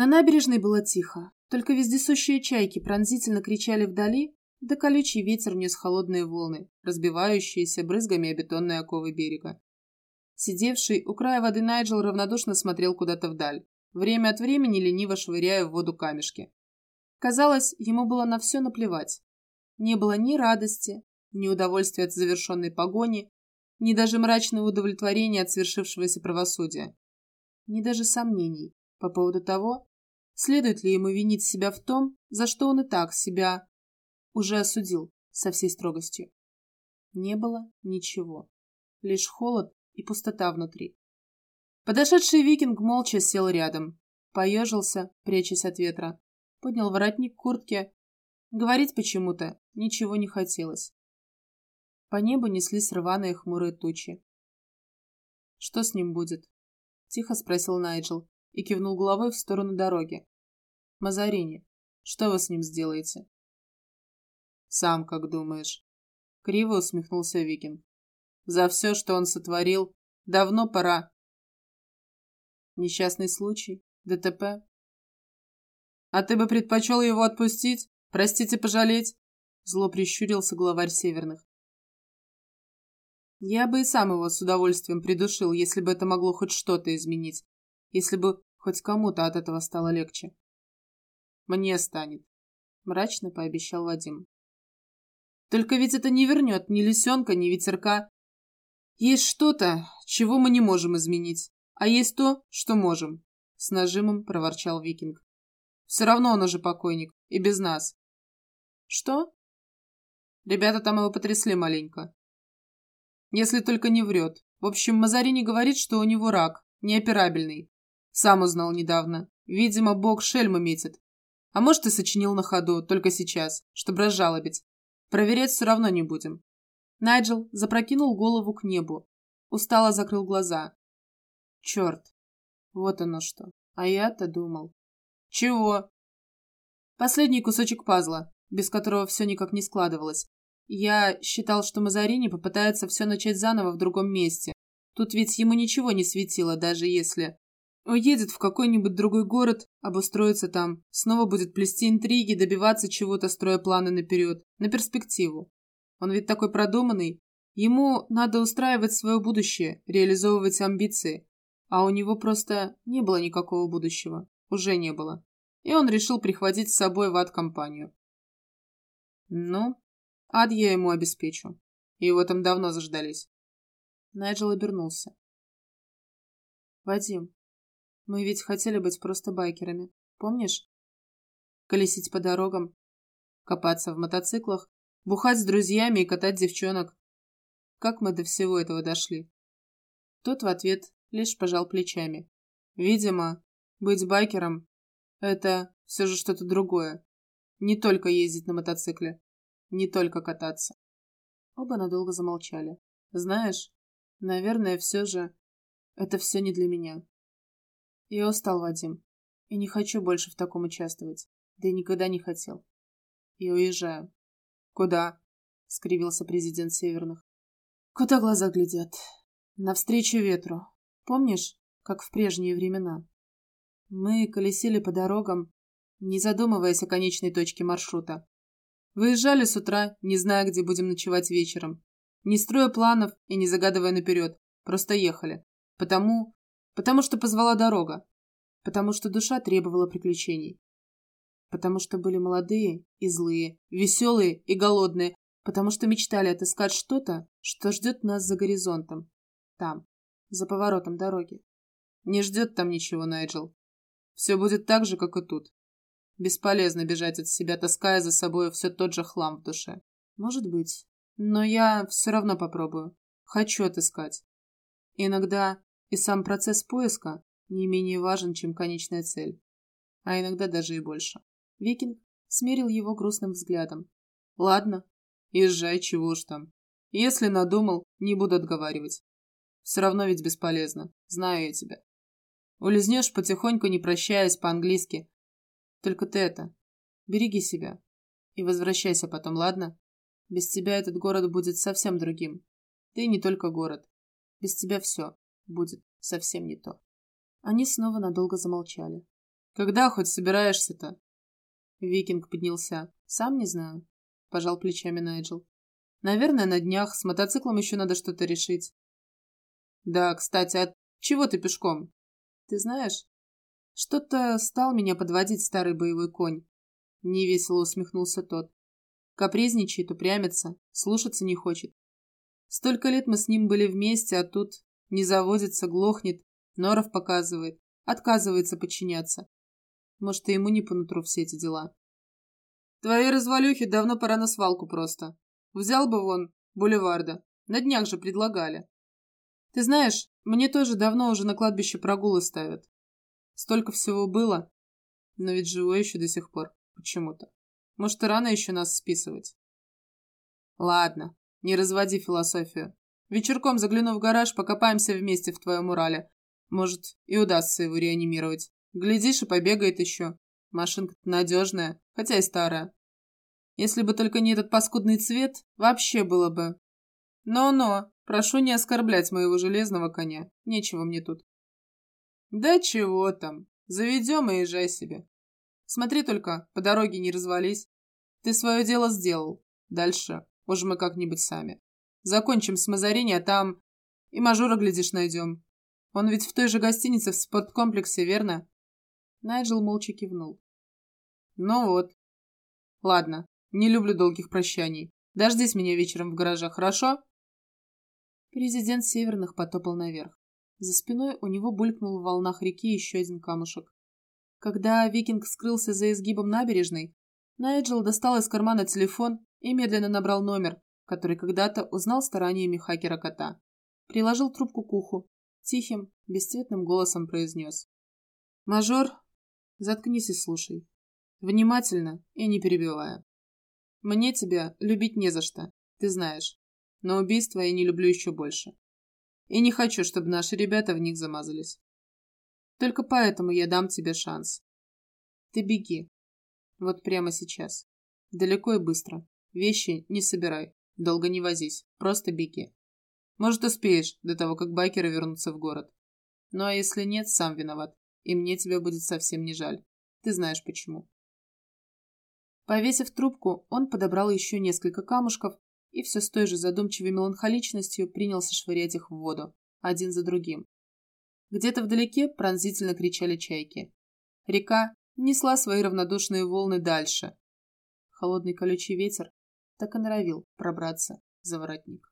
На набережной было тихо, только вездесущие чайки пронзительно кричали вдали, да колючий ветер нес холодные волны, разбивающиеся брызгами о бетонные оковы берега. Сидевший у края воды Найджел равнодушно смотрел куда-то вдаль, время от времени лениво швыряя в воду камешки. Казалось, ему было на все наплевать. Не было ни радости, ни удовольствия от завершенной погони, ни даже мрачного удовлетворения от свершившегося правосудия, ни даже сомнений по поводу того, следует ли ему винить себя в том, за что он и так себя уже осудил со всей строгостью. Не было ничего, лишь холод и пустота внутри. Подошедший викинг молча сел рядом, поежился, прячась от ветра, поднял воротник куртки. Говорить почему-то ничего не хотелось. По небу неслись рваные хмурые тучи. «Что с ним будет?» — тихо спросил Найджел и кивнул головой в сторону дороги. «Мазарини, что вы с ним сделаете?» «Сам как думаешь?» — криво усмехнулся Викинг. «За все, что он сотворил, давно пора». «Несчастный случай? ДТП?» «А ты бы предпочел его отпустить? Простите, пожалеть?» Зло прищурился главарь Северных. Я бы и сам его с удовольствием придушил, если бы это могло хоть что-то изменить. Если бы хоть кому-то от этого стало легче. Мне станет, мрачно пообещал Вадим. Только ведь это не вернет ни лисенка, ни ветерка. Есть что-то, чего мы не можем изменить, а есть то, что можем, с нажимом проворчал Викинг. Все равно он уже покойник, и без нас. Что? Ребята там его потрясли маленько. Если только не врет. В общем, Мазарини говорит, что у него рак, неоперабельный. Сам узнал недавно. Видимо, бог шельма метит. А может, и сочинил на ходу, только сейчас, чтобы разжалобить. Проверять все равно не будем. Найджел запрокинул голову к небу. Устало закрыл глаза. Черт. Вот оно что. А я-то думал. Чего? Последний кусочек пазла, без которого все никак не складывалось. Я считал, что Мазарини попытается все начать заново в другом месте. Тут ведь ему ничего не светило, даже если... Уедет в какой-нибудь другой город, обустроится там, снова будет плести интриги, добиваться чего-то, строя планы наперед, на перспективу. Он ведь такой продуманный. Ему надо устраивать свое будущее, реализовывать амбиции. А у него просто не было никакого будущего. Уже не было. И он решил прихватить с собой в ад-компанию. Ну, Ад я ему обеспечу. Его там давно заждались. Найджел обернулся. Вадим, мы ведь хотели быть просто байкерами, помнишь? Колесить по дорогам, копаться в мотоциклах, бухать с друзьями и катать девчонок. Как мы до всего этого дошли? Тот в ответ лишь пожал плечами. Видимо, быть байкером — это все же что-то другое. Не только ездить на мотоцикле. Не только кататься. Оба надолго замолчали. Знаешь, наверное, все же... Это все не для меня. Я устал, Вадим. И не хочу больше в таком участвовать. Да и никогда не хотел. Я уезжаю. Куда? Скривился президент Северных. Куда глаза глядят? Навстречу ветру. Помнишь, как в прежние времена? Мы колесили по дорогам, не задумываясь о конечной точке маршрута. Выезжали с утра, не зная, где будем ночевать вечером. Не строя планов и не загадывая наперед. Просто ехали. Потому... Потому что позвала дорога. Потому что душа требовала приключений. Потому что были молодые и злые, веселые и голодные. Потому что мечтали отыскать что-то, что ждет нас за горизонтом. Там, за поворотом дороги. Не ждет там ничего, Найджел. Все будет так же, как и тут. Бесполезно бежать от себя, таская за собой все тот же хлам в душе. Может быть. Но я все равно попробую. Хочу отыскать. Иногда и сам процесс поиска не менее важен, чем конечная цель. А иногда даже и больше. Викинг смерил его грустным взглядом. Ладно, езжай, чего уж там. Если надумал, не буду отговаривать. Все равно ведь бесполезно. Знаю я тебя. Улизнешь потихоньку, не прощаясь по-английски, только ты это, береги себя. И возвращайся потом, ладно? Без тебя этот город будет совсем другим. Ты не только город. Без тебя все будет совсем не то. Они снова надолго замолчали. Когда хоть собираешься-то? Викинг поднялся. Сам не знаю. Пожал плечами Найджел. Наверное, на днях. С мотоциклом еще надо что-то решить. Да, кстати, а чего ты пешком? Ты знаешь, что-то стал меня подводить старый боевой конь. Невесело усмехнулся тот. Капризничает, упрямится, слушаться не хочет. Столько лет мы с ним были вместе, а тут не заводится, глохнет, норов показывает, отказывается подчиняться. Может, и ему не по нутру все эти дела. Твои развалюхи давно пора на свалку просто. Взял бы вон бульварда. На днях же предлагали. Ты знаешь, мне тоже давно уже на кладбище прогулы ставят. Столько всего было, но ведь живой еще до сих пор, почему-то. Может, и рано еще нас списывать. Ладно, не разводи философию. Вечерком загляну в гараж, покопаемся вместе в твоем Урале. Может, и удастся его реанимировать. Глядишь, и побегает еще. Машинка надежная, хотя и старая. Если бы только не этот паскудный цвет, вообще было бы. Но-но, прошу не оскорблять моего железного коня. Нечего мне тут. Да чего там. Заведем и езжай себе. Смотри только, по дороге не развались. Ты свое дело сделал. Дальше уж мы как-нибудь сами. Закончим с Мазарини, а там и мажора, глядишь, найдем. Он ведь в той же гостинице в спорткомплексе, верно? Найджел молча кивнул. Ну вот. Ладно, не люблю долгих прощаний. Дождись меня вечером в гараже, хорошо? Президент Северных потопал наверх. За спиной у него булькнул в волнах реки еще один камушек. Когда викинг скрылся за изгибом набережной, Найджел достал из кармана телефон и медленно набрал номер, который когда-то узнал стараниями хакера-кота. Приложил трубку к уху, тихим, бесцветным голосом произнес. «Мажор, заткнись и слушай. Внимательно и не перебивая. Мне тебя любить не за что, ты знаешь, но убийства я не люблю еще больше. И не хочу, чтобы наши ребята в них замазались. Только поэтому я дам тебе шанс. Ты беги. Вот прямо сейчас. Далеко и быстро. Вещи не собирай. Долго не возись. Просто беги. Может, успеешь до того, как байкеры вернутся в город. Ну а если нет, сам виноват. И мне тебя будет совсем не жаль. Ты знаешь почему. Повесив трубку, он подобрал еще несколько камушков и все с той же задумчивой меланхоличностью принялся швырять их в воду, один за другим. Где-то вдалеке пронзительно кричали чайки. Река несла свои равнодушные волны дальше. Холодный колючий ветер так и норовил пробраться за воротник.